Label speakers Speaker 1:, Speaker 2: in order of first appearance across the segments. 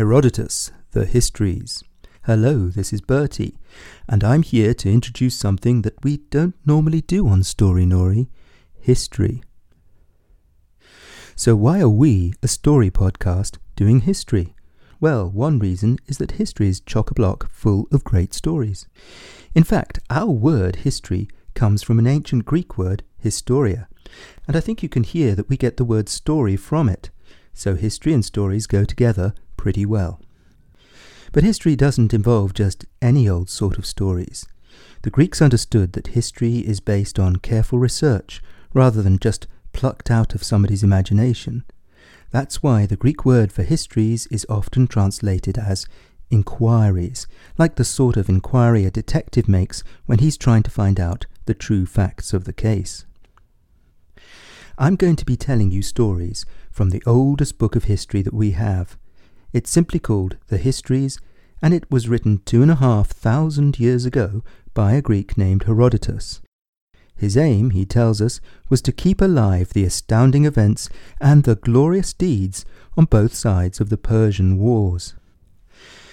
Speaker 1: Herodotus, The Histories. Hello, this is Bertie, and I'm here to introduce something that we don't normally do on Storynori history. So, why are we, a story podcast, doing history? Well, one reason is that history is chock a block full of great stories. In fact, our word history comes from an ancient Greek word, historia, and I think you can hear that we get the word story from it. So, history and stories go together pretty well. But history doesn't involve just any old sort of stories. The Greeks understood that history is based on careful research rather than just plucked out of somebody's imagination. That's why the Greek word for histories is often translated as inquiries, like the sort of inquiry a detective makes when he's trying to find out the true facts of the case. I'm going to be telling you stories from the oldest book of history that we have, it's simply called The Histories, and it was written two and a half thousand years ago by a Greek named Herodotus. His aim, he tells us, was to keep alive the astounding events and the glorious deeds on both sides of the Persian Wars.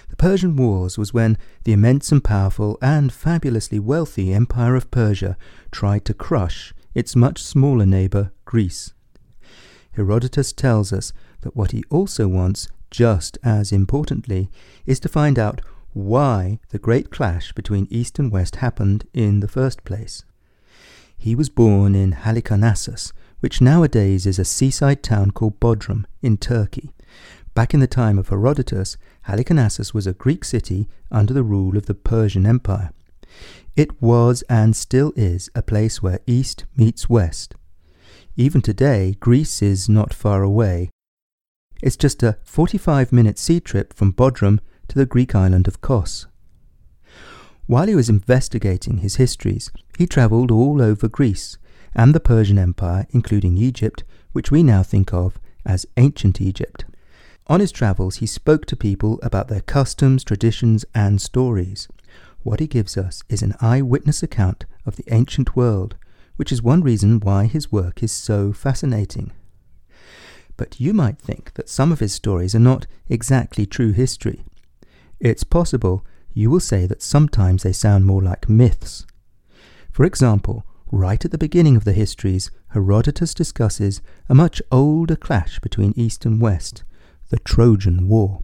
Speaker 1: The Persian Wars was when the immense and powerful and fabulously wealthy Empire of Persia tried to crush its much smaller neighbour, Greece. Herodotus tells us that what he also wants just as importantly, is to find out why the great clash between East and West happened in the first place. He was born in Halicarnassus, which nowadays is a seaside town called Bodrum in Turkey. Back in the time of Herodotus, Halicarnassus was a Greek city under the rule of the Persian Empire. It was and still is a place where East meets West. Even today, Greece is not far away, it's just a 45 minute sea trip from Bodrum to the Greek island of Kos. While he was investigating his histories, he travelled all over Greece and the Persian Empire, including Egypt, which we now think of as ancient Egypt. On his travels, he spoke to people about their customs, traditions, and stories. What he gives us is an eyewitness account of the ancient world, which is one reason why his work is so fascinating but you might think that some of his stories are not exactly true history. It's possible you will say that sometimes they sound more like myths. For example, right at the beginning of the histories, Herodotus discusses a much older clash between East and West, the Trojan War.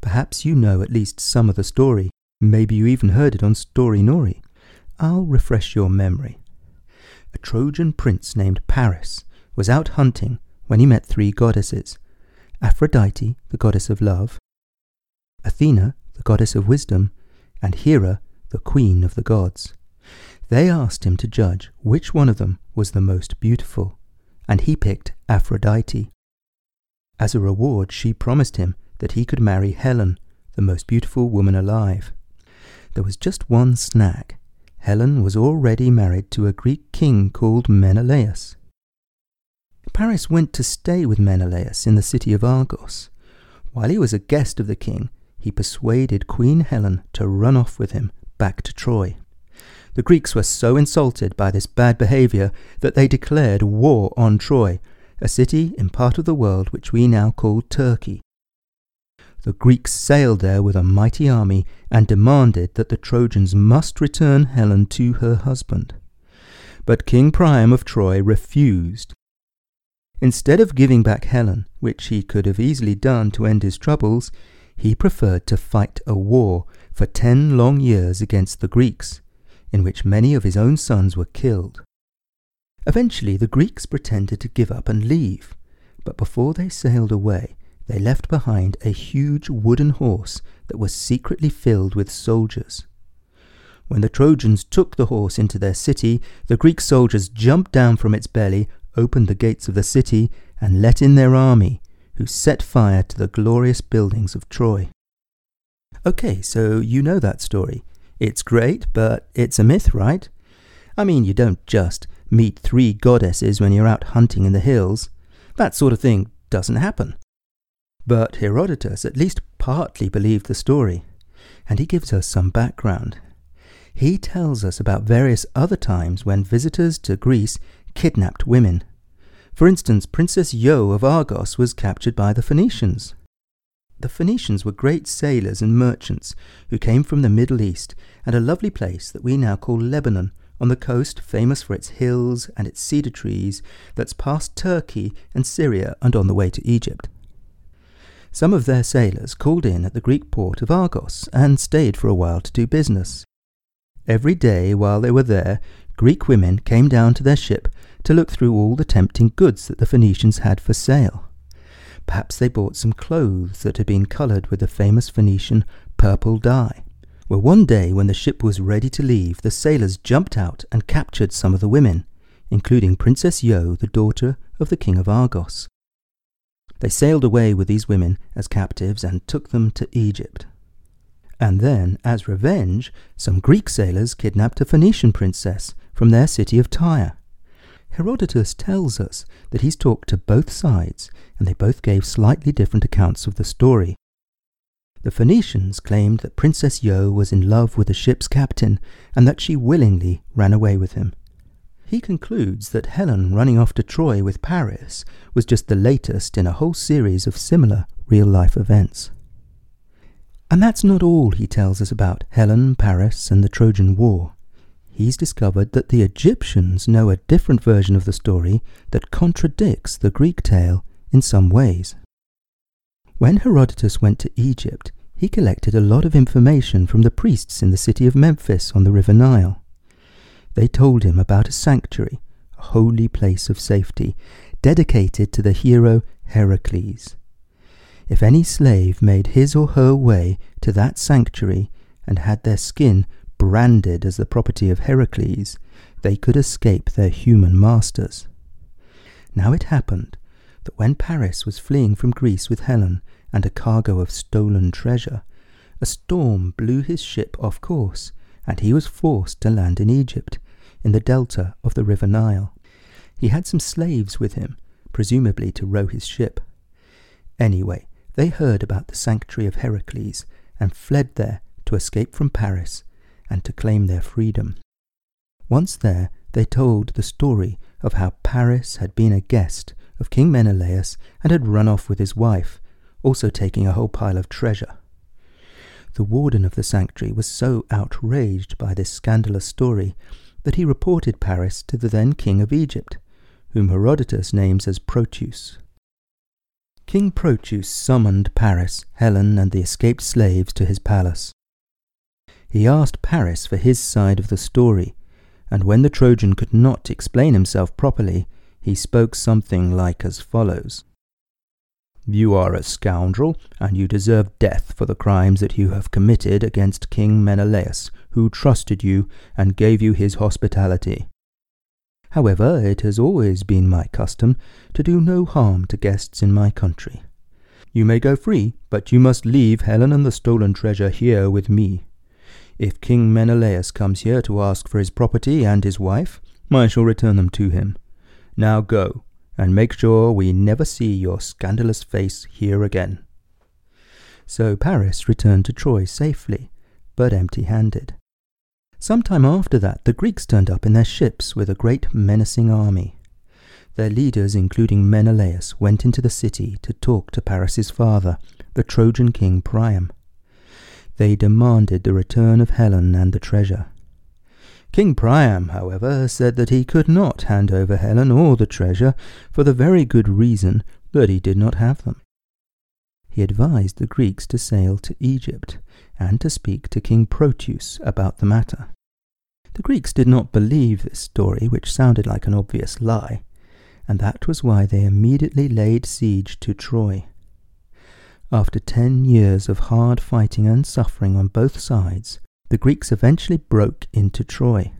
Speaker 1: Perhaps you know at least some of the story, maybe you even heard it on Storynori. I'll refresh your memory. A Trojan prince named Paris was out hunting when he met three goddesses Aphrodite, the goddess of love, Athena, the goddess of wisdom, and Hera, the queen of the gods. They asked him to judge which one of them was the most beautiful, and he picked Aphrodite. As a reward, she promised him that he could marry Helen, the most beautiful woman alive. There was just one snag. Helen was already married to a Greek king called Menelaus. Paris went to stay with Menelaus in the city of Argos. While he was a guest of the king, he persuaded Queen Helen to run off with him back to Troy. The Greeks were so insulted by this bad behaviour that they declared war on Troy, a city in part of the world which we now call Turkey. The Greeks sailed there with a mighty army and demanded that the Trojans must return Helen to her husband. But King Priam of Troy refused Instead of giving back Helen, which he could have easily done to end his troubles, he preferred to fight a war for ten long years against the Greeks, in which many of his own sons were killed. Eventually, the Greeks pretended to give up and leave, but before they sailed away, they left behind a huge wooden horse that was secretly filled with soldiers. When the Trojans took the horse into their city, the Greek soldiers jumped down from its belly, opened the gates of the city and let in their army, who set fire to the glorious buildings of Troy. Okay, so you know that story. It's great, but it's a myth, right? I mean, you don't just meet three goddesses when you're out hunting in the hills. That sort of thing doesn't happen. But Herodotus at least partly believed the story, and he gives us some background. He tells us about various other times when visitors to Greece kidnapped women. For instance, Princess Io of Argos was captured by the Phoenicians. the Phoenicians were great sailors and merchants who came from the Middle East and a lovely place that we now call Lebanon, on the coast famous for its hills and its cedar trees that's past Turkey and Syria and on the way to Egypt. Some of their sailors called in at the Greek port of Argos and stayed for a while to do business. Every day while they were there, Greek women came down to their ship to look through all the tempting goods that the Phoenicians had for sale. Perhaps they bought some clothes that had been coloured with the famous Phoenician purple dye. Well, one day when the ship was ready to leave, the sailors jumped out and captured some of the women, including Princess Io, the daughter of the king of Argos. They sailed away with these women as captives and took them to Egypt. And then, as revenge, some Greek sailors kidnapped a Phoenician princess from their city of Tyre. Herodotus tells us that he's talked to both sides, and they both gave slightly different accounts of the story. The Phoenicians claimed that Princess Io was in love with the ship's captain and that she willingly ran away with him. He concludes that Helen running off to Troy with Paris was just the latest in a whole series of similar real life events. And that's not all he tells us about Helen, Paris, and the Trojan War. He's discovered that the Egyptians know a different version of the story that contradicts the Greek tale in some ways. When Herodotus went to Egypt, he collected a lot of information from the priests in the city of Memphis on the River Nile. They told him about a sanctuary, a holy place of safety, dedicated to the hero Heracles. If any slave made his or her way to that sanctuary and had their skin branded as the property of Heracles, they could escape their human masters. Now it happened that when Paris was fleeing from Greece with Helen and a cargo of stolen treasure, a storm blew his ship off course, and he was forced to land in Egypt, in the delta of the river Nile. He had some slaves with him, presumably to row his ship. Anyway, they heard about the sanctuary of Heracles and fled there to escape from Paris and to claim their freedom. Once there, they told the story of how Paris had been a guest of King Menelaus and had run off with his wife, also taking a whole pile of treasure. The warden of the sanctuary was so outraged by this scandalous story that he reported Paris to the then king of Egypt, whom Herodotus names as Proteus. King Proteus summoned Paris, Helen, and the escaped slaves to his palace. He asked Paris for his side of the story, and when the Trojan could not explain himself properly, he spoke something like as follows You are a scoundrel, and you deserve death for the crimes that you have committed against King Menelaus, who trusted you and gave you his hospitality. However, it has always been my custom to do no harm to guests in my country. You may go free, but you must leave Helen and the stolen treasure here with me. If King Menelaus comes here to ask for his property and his wife, I shall return them to him. Now go, and make sure we never see your scandalous face here again. So Paris returned to Troy safely, but empty handed. Some time after that, the Greeks turned up in their ships with a great menacing army. Their leaders, including Menelaus, went into the city to talk to Paris's father, the Trojan king Priam. They demanded the return of Helen and the treasure. King Priam, however, said that he could not hand over Helen or the treasure for the very good reason that he did not have them. He advised the Greeks to sail to Egypt and to speak to King Proteus about the matter. The Greeks did not believe this story, which sounded like an obvious lie, and that was why they immediately laid siege to Troy. After ten years of hard fighting and suffering on both sides, the Greeks eventually broke into Troy.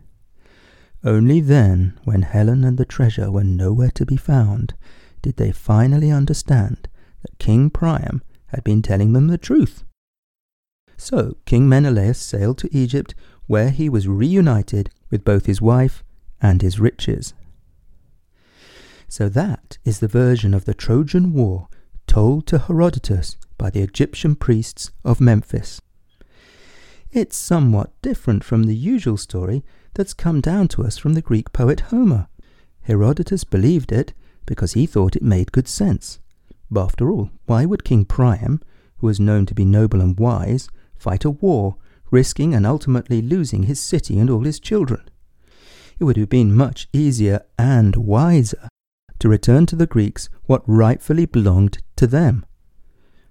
Speaker 1: Only then, when Helen and the treasure were nowhere to be found, did they finally understand that King Priam had been telling them the truth. So King Menelaus sailed to Egypt, where he was reunited with both his wife and his riches. So that is the version of the Trojan War told to Herodotus by the Egyptian priests of Memphis. It's somewhat different from the usual story that's come down to us from the Greek poet Homer. Herodotus believed it because he thought it made good sense. But after all, why would King Priam, who was known to be noble and wise, fight a war, risking and ultimately losing his city and all his children. It would have been much easier and wiser to return to the Greeks what rightfully belonged to them.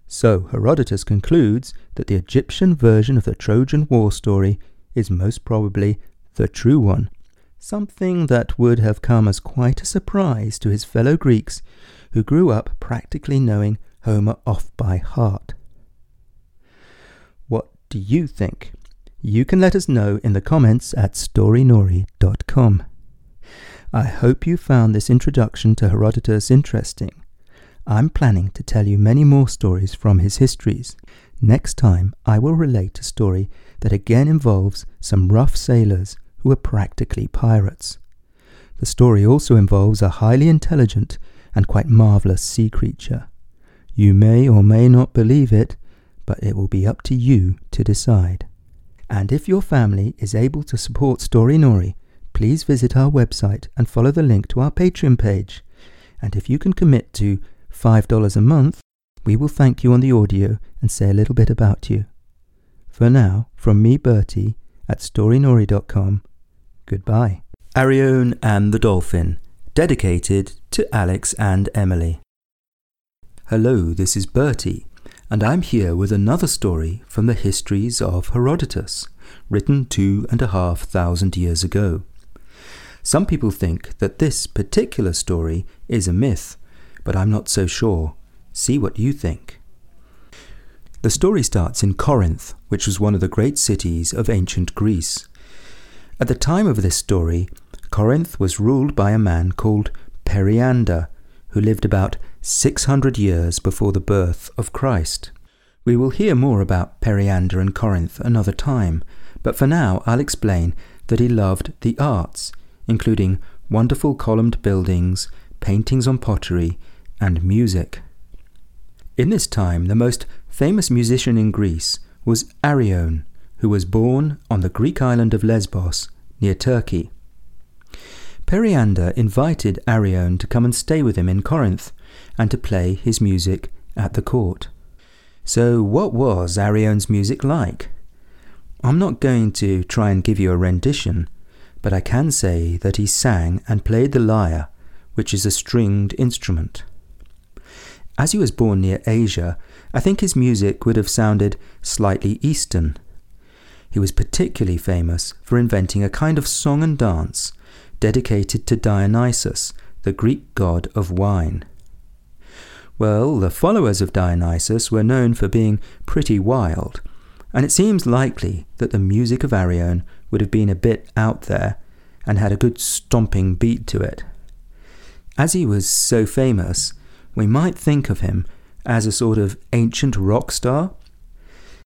Speaker 1: So Herodotus concludes that the Egyptian version of the Trojan war story is most probably the true one, something that would have come as quite a surprise to his fellow Greeks who grew up practically knowing Homer off by heart. What do you think? You can let us know in the comments at storynori.com. I hope you found this introduction to Herodotus interesting. I'm planning to tell you many more stories from his histories. Next time, I will relate a story that again involves some rough sailors who are practically pirates. The story also involves a highly intelligent and quite marvellous sea creature. You may or may not believe it, but it will be up to you to decide. And if your family is able to support Storynori, please visit our website and follow the link to our Patreon page. And if you can commit to $5 a month, we will thank you on the audio and say a little bit about you. For now, from me, Bertie, at storynori.com, goodbye. Arion and the Dolphin, dedicated to Alex and Emily. Hello, this is Bertie, and I'm here with another story from the histories of Herodotus, written two and a half thousand years ago. Some people think that this particular story is a myth, but I'm not so sure. See what you think. The story starts in Corinth, which was one of the great cities of ancient Greece. At the time of this story, Corinth was ruled by a man called Periander, who lived about 600 years before the birth of Christ. We will hear more about Periander and Corinth another time, but for now I'll explain that he loved the arts, including wonderful columned buildings, paintings on pottery, and music. In this time, the most famous musician in Greece was Arion, who was born on the Greek island of Lesbos, near Turkey. Periander invited Arion to come and stay with him in Corinth and to play his music at the court. So, what was Arion's music like? I'm not going to try and give you a rendition, but I can say that he sang and played the lyre, which is a stringed instrument. As he was born near Asia, I think his music would have sounded slightly Eastern. He was particularly famous for inventing a kind of song and dance dedicated to Dionysus, the Greek god of wine. Well, the followers of Dionysus were known for being pretty wild, and it seems likely that the music of Arion would have been a bit out there and had a good stomping beat to it. As he was so famous, we might think of him as a sort of ancient rock star.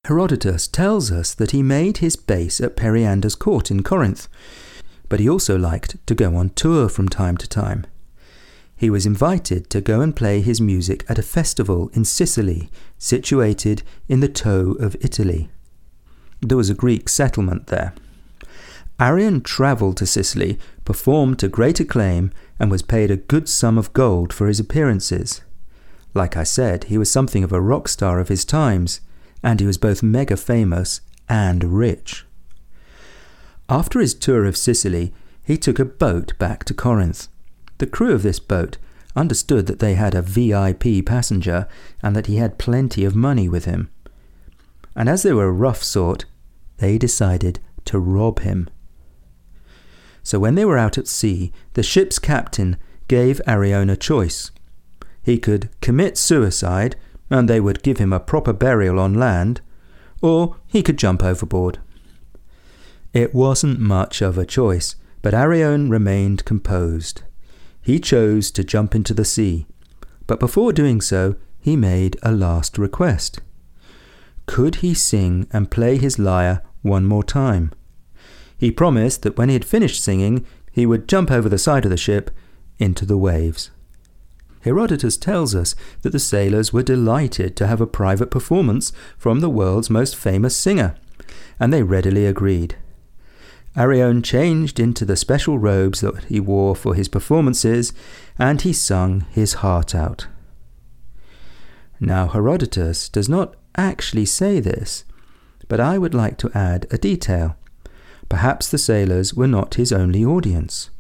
Speaker 1: Herodotus tells us that he made his base at Periander's court in Corinth, but he also liked to go on tour from time to time. He was invited to go and play his music at a festival in Sicily, situated in the toe of Italy. There was a Greek settlement there. Arion travelled to Sicily, performed to great acclaim, and was paid a good sum of gold for his appearances. Like I said, he was something of a rock star of his times, and he was both mega famous and rich. After his tour of Sicily, he took a boat back to Corinth. The crew of this boat understood that they had a VIP passenger and that he had plenty of money with him. And as they were a rough sort, they decided to rob him. So when they were out at sea, the ship's captain gave Arion a choice. He could commit suicide, and they would give him a proper burial on land, or he could jump overboard. It wasn't much of a choice, but Arion remained composed. He chose to jump into the sea, but before doing so, he made a last request. Could he sing and play his lyre one more time? He promised that when he had finished singing, he would jump over the side of the ship into the waves. Herodotus tells us that the sailors were delighted to have a private performance from the world's most famous singer, and they readily agreed. Arion changed into the special robes that he wore for his performances, and he sung his heart out. Now, Herodotus does not actually say this, but I would like to add a detail. Perhaps the sailors were not his only audience.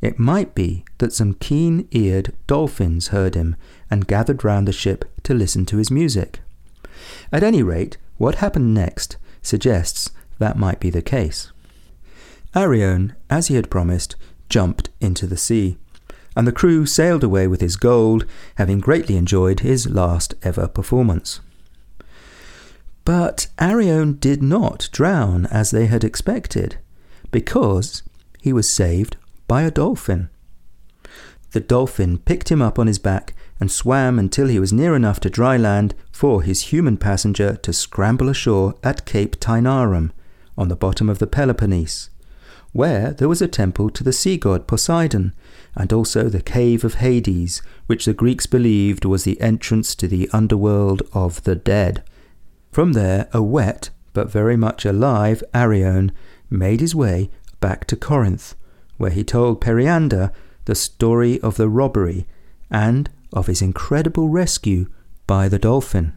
Speaker 1: It might be that some keen eared dolphins heard him and gathered round the ship to listen to his music. At any rate, what happened next suggests that might be the case. Arion, as he had promised, jumped into the sea, and the crew sailed away with his gold, having greatly enjoyed his last ever performance. But Arion did not drown as they had expected, because he was saved by a dolphin. The dolphin picked him up on his back and swam until he was near enough to dry land for his human passenger to scramble ashore at Cape Taenarum, on the bottom of the Peloponnese, where there was a temple to the sea god Poseidon, and also the cave of Hades, which the Greeks believed was the entrance to the underworld of the dead. From there, a wet but very much alive Arion made his way back to Corinth, where he told Periander the story of the robbery and of his incredible rescue by the dolphin.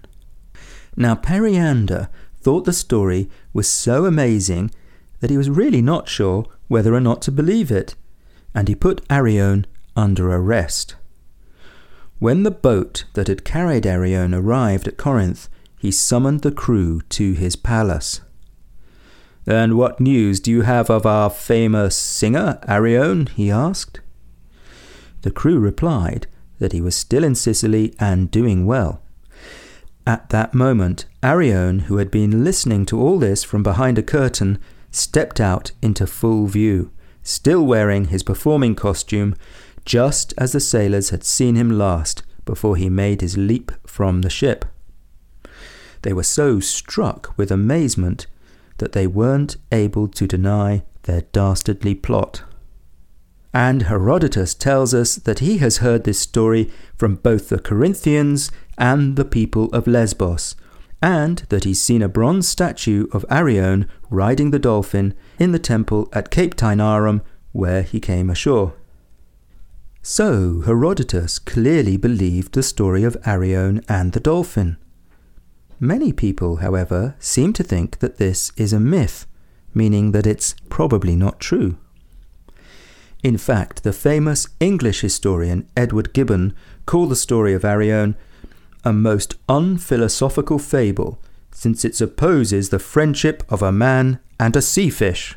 Speaker 1: Now, Periander thought the story was so amazing that he was really not sure whether or not to believe it, and he put Arion under arrest. When the boat that had carried Arion arrived at Corinth, he summoned the crew to his palace. And what news do you have of our famous singer, Arion? he asked. The crew replied that he was still in Sicily and doing well. At that moment, Arion, who had been listening to all this from behind a curtain, stepped out into full view, still wearing his performing costume, just as the sailors had seen him last before he made his leap from the ship. They were so struck with amazement that they weren't able to deny their dastardly plot. And Herodotus tells us that he has heard this story from both the Corinthians and the people of Lesbos, and that he's seen a bronze statue of Arion riding the dolphin in the temple at Cape Taenarum where he came ashore. So Herodotus clearly believed the story of Arion and the dolphin. Many people, however, seem to think that this is a myth, meaning that it's probably not true. In fact, the famous English historian Edward Gibbon called the story of Arion a most unphilosophical fable, since it supposes the friendship of a man and a sea fish.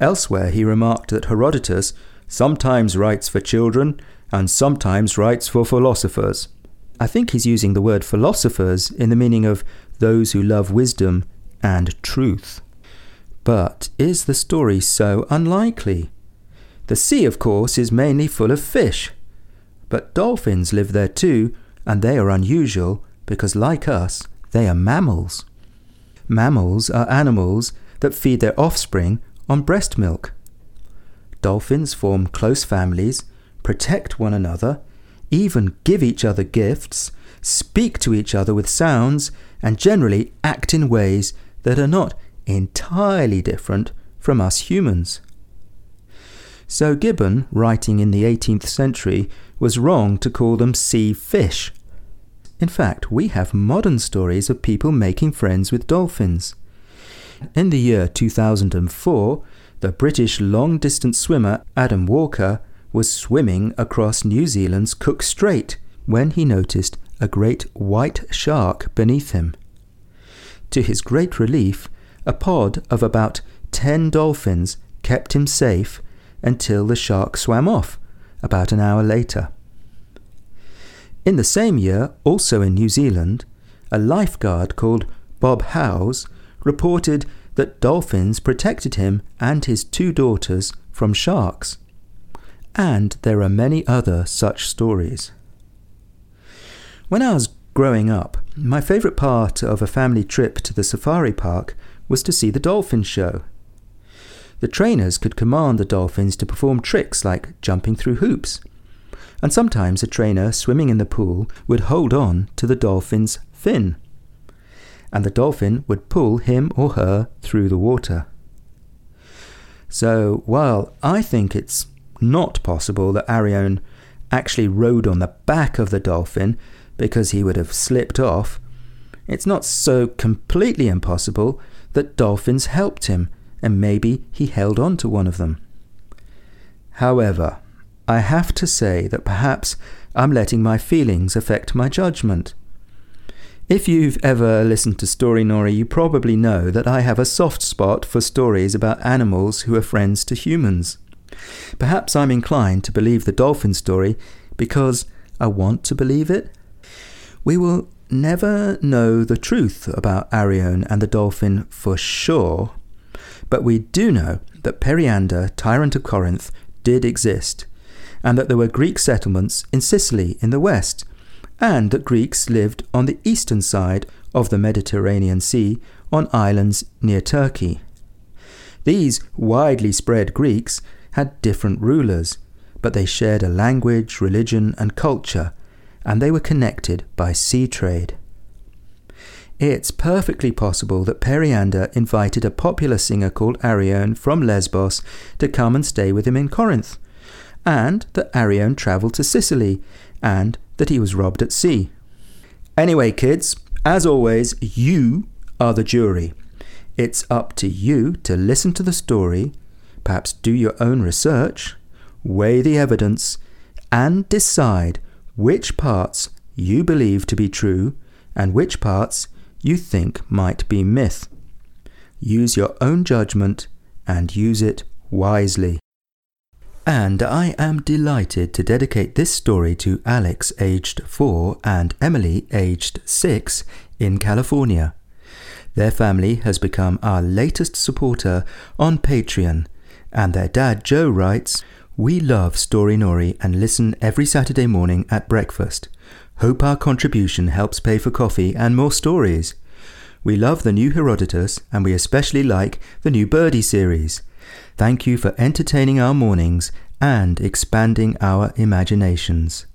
Speaker 1: Elsewhere, he remarked that Herodotus sometimes writes for children and sometimes writes for philosophers. I think he's using the word philosophers in the meaning of those who love wisdom and truth. But is the story so unlikely? The sea, of course, is mainly full of fish, but dolphins live there too, and they are unusual because, like us, they are mammals. Mammals are animals that feed their offspring on breast milk. Dolphins form close families, protect one another, even give each other gifts, speak to each other with sounds, and generally act in ways that are not entirely different from us humans. So Gibbon, writing in the 18th century, was wrong to call them sea fish. In fact, we have modern stories of people making friends with dolphins. In the year 2004, the British long distance swimmer Adam Walker was swimming across New Zealand's Cook Strait when he noticed a great white shark beneath him. To his great relief, a pod of about 10 dolphins kept him safe until the shark swam off about an hour later. In the same year, also in New Zealand, a lifeguard called Bob Howes reported that dolphins protected him and his two daughters from sharks. And there are many other such stories. When I was growing up, my favourite part of a family trip to the safari park was to see the dolphin show. The trainers could command the dolphins to perform tricks like jumping through hoops. And sometimes a trainer swimming in the pool would hold on to the dolphin's fin. And the dolphin would pull him or her through the water. So, while I think it's not possible that Arion actually rode on the back of the dolphin because he would have slipped off, it's not so completely impossible that dolphins helped him and maybe he held on to one of them. However, I have to say that perhaps I'm letting my feelings affect my judgment. If you've ever listened to Storynori, you probably know that I have a soft spot for stories about animals who are friends to humans. Perhaps I'm inclined to believe the dolphin story because I want to believe it. We will never know the truth about Arion and the dolphin for sure, but we do know that Periander, tyrant of Corinth, did exist, and that there were Greek settlements in Sicily in the west, and that Greeks lived on the eastern side of the Mediterranean Sea on islands near Turkey. These widely spread Greeks had different rulers, but they shared a language, religion, and culture, and they were connected by sea trade. It's perfectly possible that Periander invited a popular singer called Arion from Lesbos to come and stay with him in Corinth, and that Arion travelled to Sicily, and that he was robbed at sea. Anyway, kids, as always, you are the jury. It's up to you to listen to the story, perhaps do your own research, weigh the evidence, and decide which parts you believe to be true and which parts you think might be myth. Use your own judgment and use it wisely. And I am delighted to dedicate this story to Alex, aged 4, and Emily, aged 6, in California. Their family has become our latest supporter on Patreon, and their dad Joe writes, We love Storynori and listen every Saturday morning at breakfast. Hope our contribution helps pay for coffee and more stories. We love the new Herodotus and we especially like the new Birdie series. Thank you for entertaining our mornings and expanding our imaginations.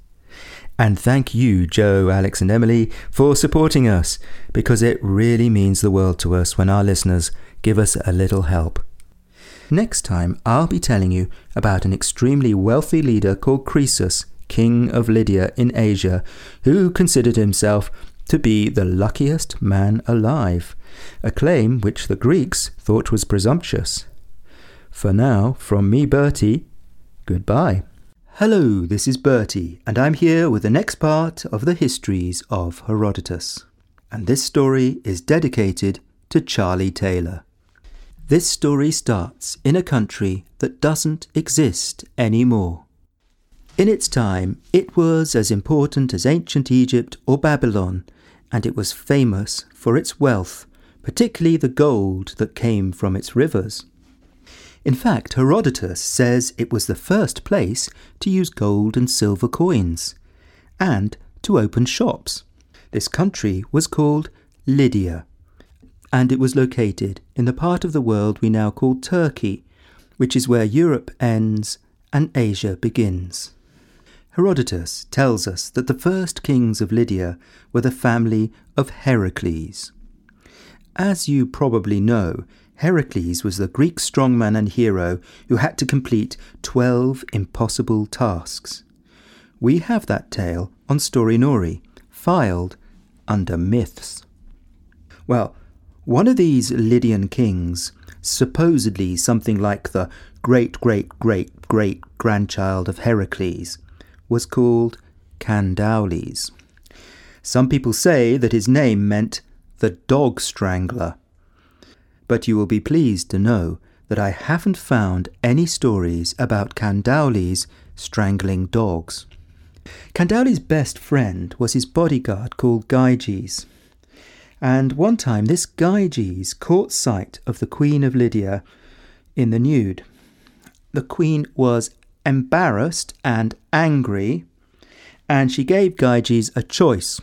Speaker 1: And thank you, Joe, Alex, and Emily, for supporting us, because it really means the world to us when our listeners give us a little help. Next time, I'll be telling you about an extremely wealthy leader called Croesus king of Lydia in Asia, who considered himself to be the luckiest man alive, a claim which the Greeks thought was presumptuous. For now, from me, Bertie, goodbye. Hello, this is Bertie, and I'm here with the next part of the histories of Herodotus. And this story is dedicated to Charlie Taylor. This story starts in a country that doesn't exist anymore. In its time, it was as important as ancient Egypt or Babylon, and it was famous for its wealth, particularly the gold that came from its rivers. In fact, Herodotus says it was the first place to use gold and silver coins, and to open shops. This country was called Lydia, and it was located in the part of the world we now call Turkey, which is where Europe ends and Asia begins. Herodotus tells us that the first kings of Lydia were the family of Heracles. As you probably know, Heracles was the Greek strongman and hero who had to complete 12 impossible tasks. We have that tale on Storynori, filed under myths. Well, one of these Lydian kings, supposedly something like the great great great great grandchild of Heracles, was called Candaules. Some people say that his name meant the dog strangler. But you will be pleased to know that I haven't found any stories about Candaules strangling dogs. Candaules' best friend was his bodyguard called Gyges. And one time this Gyges caught sight of the Queen of Lydia in the nude. The Queen was embarrassed and angry, and she gave Gyges a choice.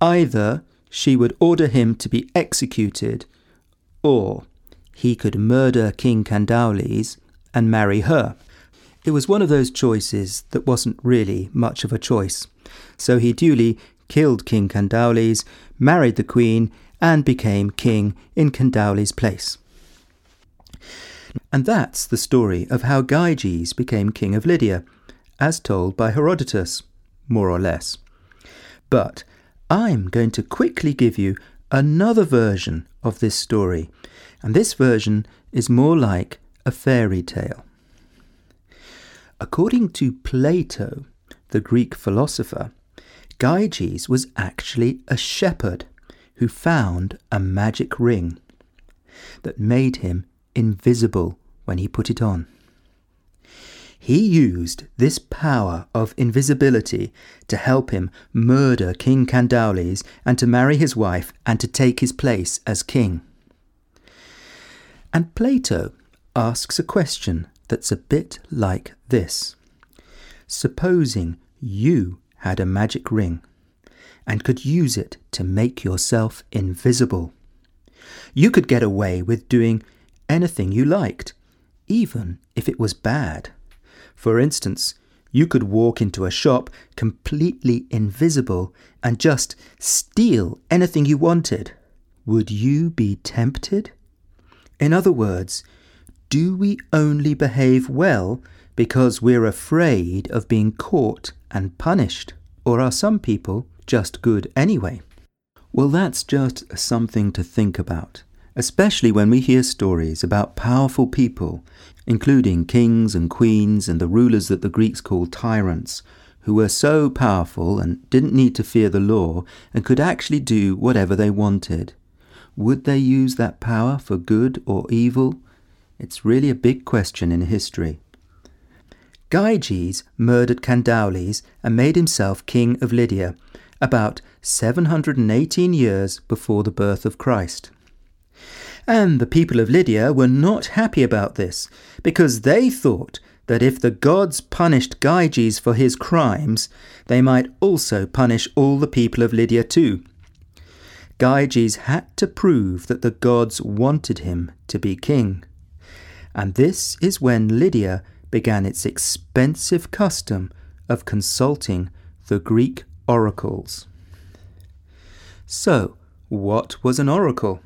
Speaker 1: Either she would order him to be executed, or he could murder King Candaules and marry her. It was one of those choices that wasn't really much of a choice. So he duly killed King Candaules, married the queen, and became king in Candaules' place. And that's the story of how Gyges became king of Lydia, as told by Herodotus, more or less. But I'm going to quickly give you another version of this story, and this version is more like a fairy tale. According to Plato, the Greek philosopher, Gyges was actually a shepherd who found a magic ring that made him invisible when he put it on. He used this power of invisibility to help him murder King Candaules and to marry his wife and to take his place as king. And Plato asks a question that's a bit like this Supposing you had a magic ring and could use it to make yourself invisible. You could get away with doing anything you liked, even if it was bad. For instance, you could walk into a shop completely invisible and just steal anything you wanted. Would you be tempted? In other words, do we only behave well because we're afraid of being caught and punished? Or are some people just good anyway? Well, that's just something to think about, especially when we hear stories about powerful people including kings and queens and the rulers that the Greeks called tyrants, who were so powerful and didn't need to fear the law and could actually do whatever they wanted. Would they use that power for good or evil? It's really a big question in history. Gyges murdered Candaules and made himself king of Lydia about 718 years before the birth of Christ. And the people of Lydia were not happy about this, because they thought that if the gods punished Gyges for his crimes, they might also punish all the people of Lydia too. Gyges had to prove that the gods wanted him to be king. And this is when Lydia began its expensive custom of consulting the Greek oracles. So, what was an oracle?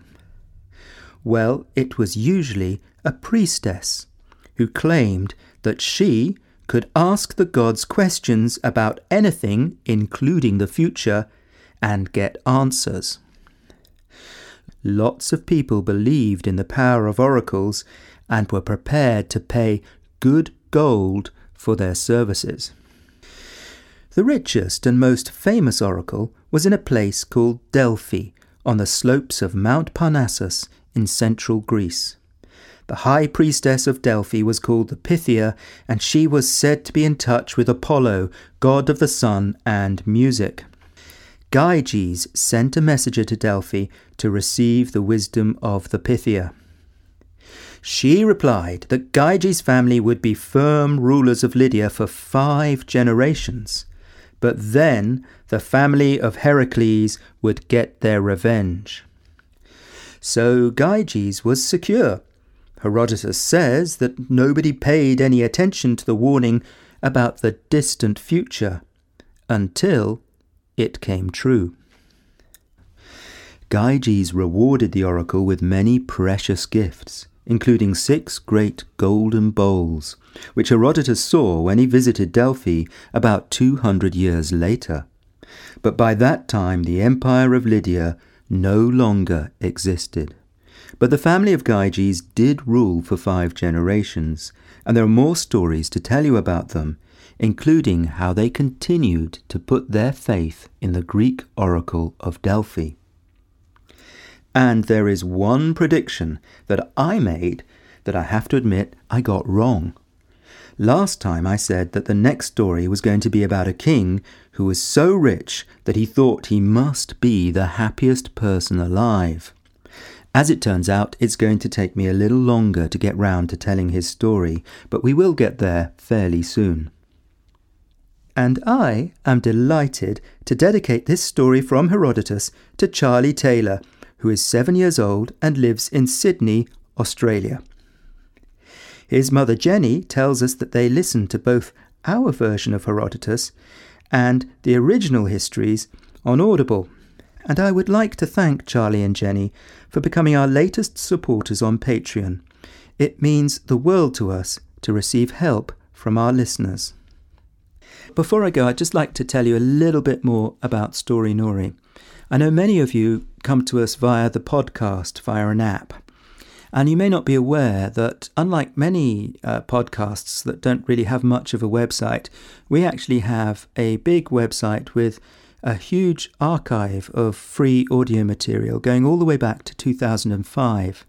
Speaker 1: Well, it was usually a priestess who claimed that she could ask the gods questions about anything, including the future, and get answers. Lots of people believed in the power of oracles and were prepared to pay good gold for their services. The richest and most famous oracle was in a place called Delphi on the slopes of Mount Parnassus in central Greece. The high priestess of Delphi was called the Pythia, and she was said to be in touch with Apollo, god of the sun and music. Gyges sent a messenger to Delphi to receive the wisdom of the Pythia. She replied that Gyges' family would be firm rulers of Lydia for five generations, but then the family of Heracles would get their revenge so Gyges was secure. Herodotus says that nobody paid any attention to the warning about the distant future until it came true. Gyges rewarded the oracle with many precious gifts, including six great golden bowls, which Herodotus saw when he visited Delphi about 200 years later. But by that time the empire of Lydia no longer existed. But the family of Gyges did rule for five generations, and there are more stories to tell you about them, including how they continued to put their faith in the Greek oracle of Delphi. And there is one prediction that I made that I have to admit I got wrong. Last time I said that the next story was going to be about a king who was so rich that he thought he must be the happiest person alive. As it turns out, it's going to take me a little longer to get round to telling his story, but we will get there fairly soon. And I am delighted to dedicate this story from Herodotus to Charlie Taylor, who is seven years old and lives in Sydney, Australia. His mother Jenny tells us that they listened to both our version of Herodotus and the original histories on Audible. And I would like to thank Charlie and Jenny for becoming our latest supporters on Patreon. It means the world to us to receive help from our listeners. Before I go, I'd just like to tell you a little bit more about Storynori. I know many of you come to us via the podcast, via an app. And you may not be aware that, unlike many uh, podcasts that don't really have much of a website, we actually have a big website with a huge archive of free audio material going all the way back to 2005.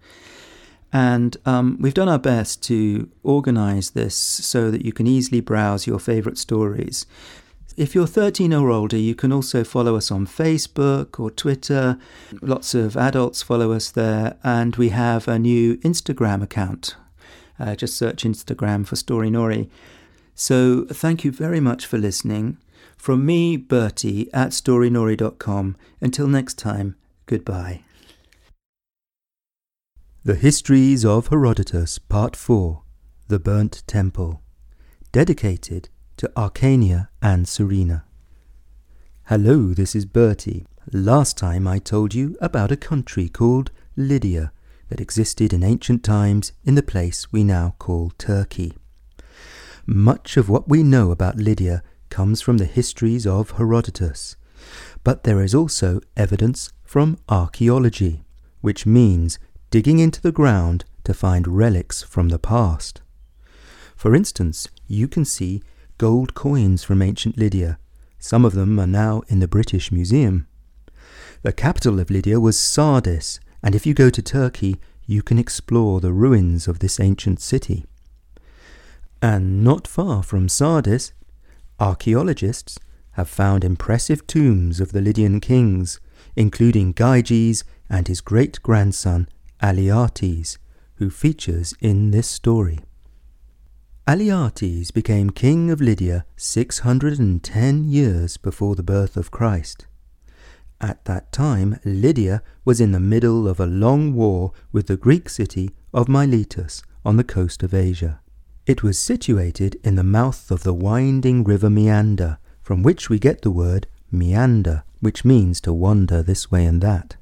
Speaker 1: And um, we've done our best to organize this so that you can easily browse your favorite stories. If you're 13 or older, you can also follow us on Facebook or Twitter. Lots of adults follow us there, and we have a new Instagram account. Uh, just search Instagram for Storynori. So, thank you very much for listening. From me, Bertie, at storynori.com. Until next time, goodbye. The Histories of Herodotus, Part 4 The Burnt Temple. Dedicated to Arcania and Serena. Hello, this is Bertie. Last time I told you about a country called Lydia that existed in ancient times in the place we now call Turkey. Much of what we know about Lydia comes from the histories of Herodotus, but there is also evidence from archaeology, which means digging into the ground to find relics from the past. For instance, you can see gold coins from ancient Lydia. Some of them are now in the British Museum. The capital of Lydia was Sardis, and if you go to Turkey, you can explore the ruins of this ancient city. And not far from Sardis, archaeologists have found impressive tombs of the Lydian kings, including Gyges and his great grandson Alyattes, who features in this story. Alyattes became king of Lydia 610 years before the birth of Christ. At that time, Lydia was in the middle of a long war with the Greek city of Miletus on the coast of Asia. It was situated in the mouth of the winding river Meander, from which we get the word meander, which means to wander this way and that.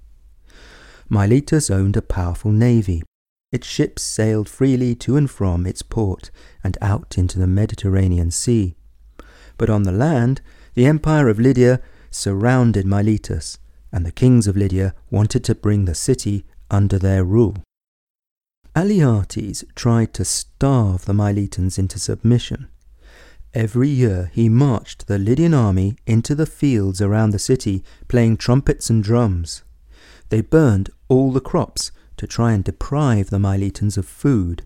Speaker 1: Miletus owned a powerful navy, its ships sailed freely to and from its port and out into the Mediterranean Sea. But on the land, the empire of Lydia surrounded Miletus, and the kings of Lydia wanted to bring the city under their rule. Alyattes tried to starve the Miletans into submission. Every year he marched the Lydian army into the fields around the city, playing trumpets and drums. They burned all the crops to try and deprive the Miletans of food,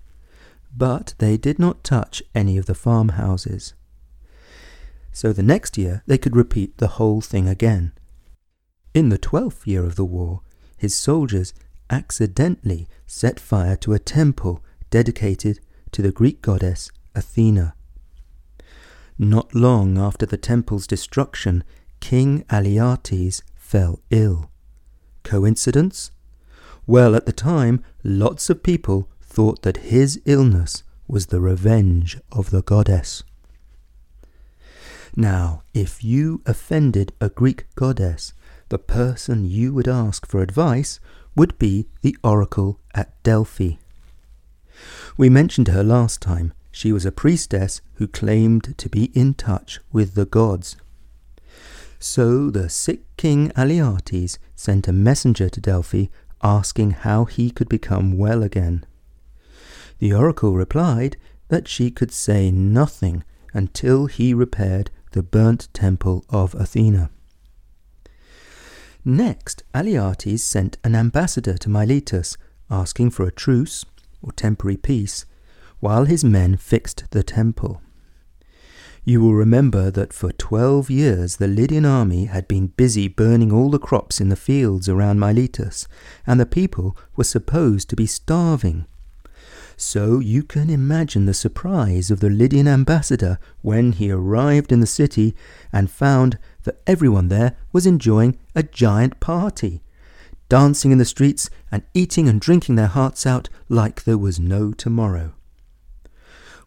Speaker 1: but they did not touch any of the farmhouses. So the next year they could repeat the whole thing again. In the twelfth year of the war, his soldiers accidentally set fire to a temple dedicated to the Greek goddess Athena. Not long after the temple's destruction, King Alyattes fell ill. Coincidence? Well, at the time, lots of people thought that his illness was the revenge of the goddess. Now, if you offended a Greek goddess, the person you would ask for advice would be the oracle at Delphi. We mentioned her last time. She was a priestess who claimed to be in touch with the gods. So the sick king Alyattes sent a messenger to Delphi asking how he could become well again. The oracle replied that she could say nothing until he repaired the burnt temple of Athena. Next, Alyattes sent an ambassador to Miletus, asking for a truce, or temporary peace, while his men fixed the temple. You will remember that for twelve years the Lydian army had been busy burning all the crops in the fields around Miletus, and the people were supposed to be starving. So you can imagine the surprise of the Lydian ambassador when he arrived in the city and found that everyone there was enjoying a giant party, dancing in the streets and eating and drinking their hearts out like there was no tomorrow.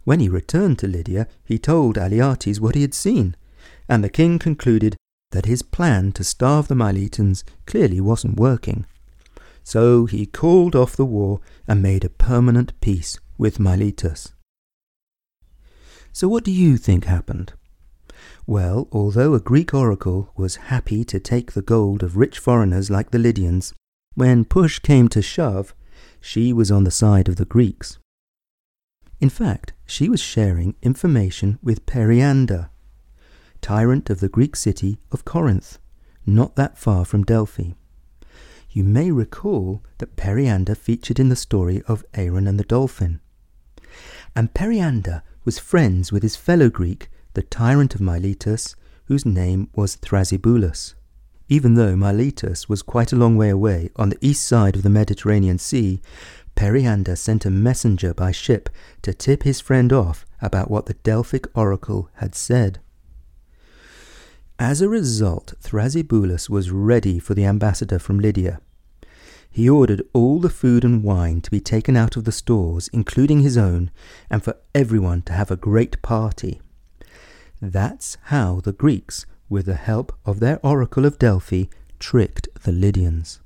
Speaker 1: When he returned to Lydia, he told Alyattes what he had seen, and the king concluded that his plan to starve the Miletans clearly wasn't working. So he called off the war and made a permanent peace with Miletus. So what do you think happened? Well, although a Greek oracle was happy to take the gold of rich foreigners like the Lydians, when push came to shove, she was on the side of the Greeks. In fact, she was sharing information with Periander, tyrant of the Greek city of Corinth, not that far from Delphi. You may recall that Periander featured in the story of Arion and the dolphin. And Periander was friends with his fellow Greek, the tyrant of Miletus, whose name was Thrasybulus. Even though Miletus was quite a long way away on the east side of the Mediterranean Sea, Periander sent a messenger by ship to tip his friend off about what the Delphic oracle had said. As a result, Thrasybulus was ready for the ambassador from Lydia. He ordered all the food and wine to be taken out of the stores, including his own, and for everyone to have a great party. That's how the Greeks, with the help of their oracle of Delphi, tricked the Lydians.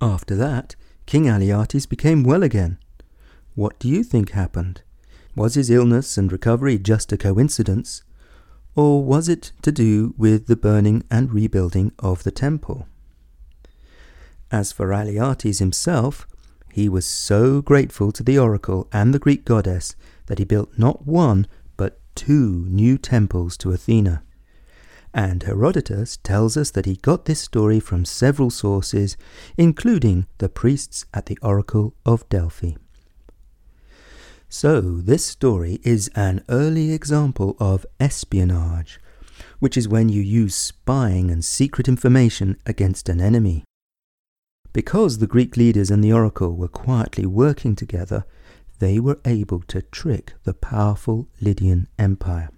Speaker 1: After that, King Alyattes became well again. What do you think happened? Was his illness and recovery just a coincidence? Or was it to do with the burning and rebuilding of the temple? As for Alyattes himself, he was so grateful to the oracle and the Greek goddess that he built not one but two new temples to Athena. And Herodotus tells us that he got this story from several sources, including the priests at the oracle of Delphi. So, this story is an early example of espionage, which is when you use spying and secret information against an enemy. Because the Greek leaders and the oracle were quietly working together, they were able to trick the powerful Lydian Empire.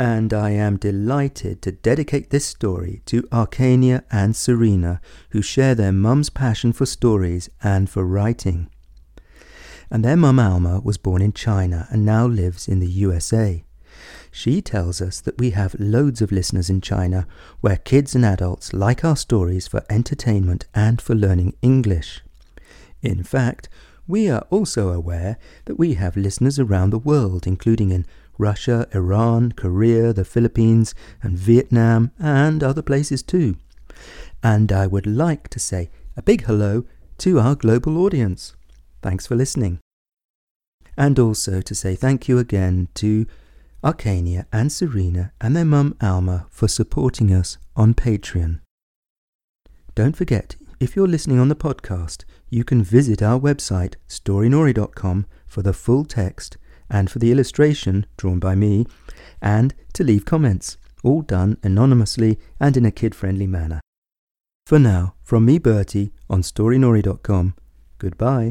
Speaker 1: And I am delighted to dedicate this story to Arcania and Serena, who share their mum's passion for stories and for writing. And their mum Alma was born in China and now lives in the USA. She tells us that we have loads of listeners in China where kids and adults like our stories for entertainment and for learning English. In fact, we are also aware that we have listeners around the world, including in Russia, Iran, Korea, the Philippines, and Vietnam, and other places too. And I would like to say a big hello to our global audience. Thanks for listening. And also to say thank you again to Arcania and Serena and their mum Alma for supporting us on Patreon. Don't forget, if you're listening on the podcast, you can visit our website storynori.com for the full text and for the illustration drawn by me and to leave comments, all done anonymously and in a kid-friendly manner. For now, from me Bertie on storynori.com, goodbye.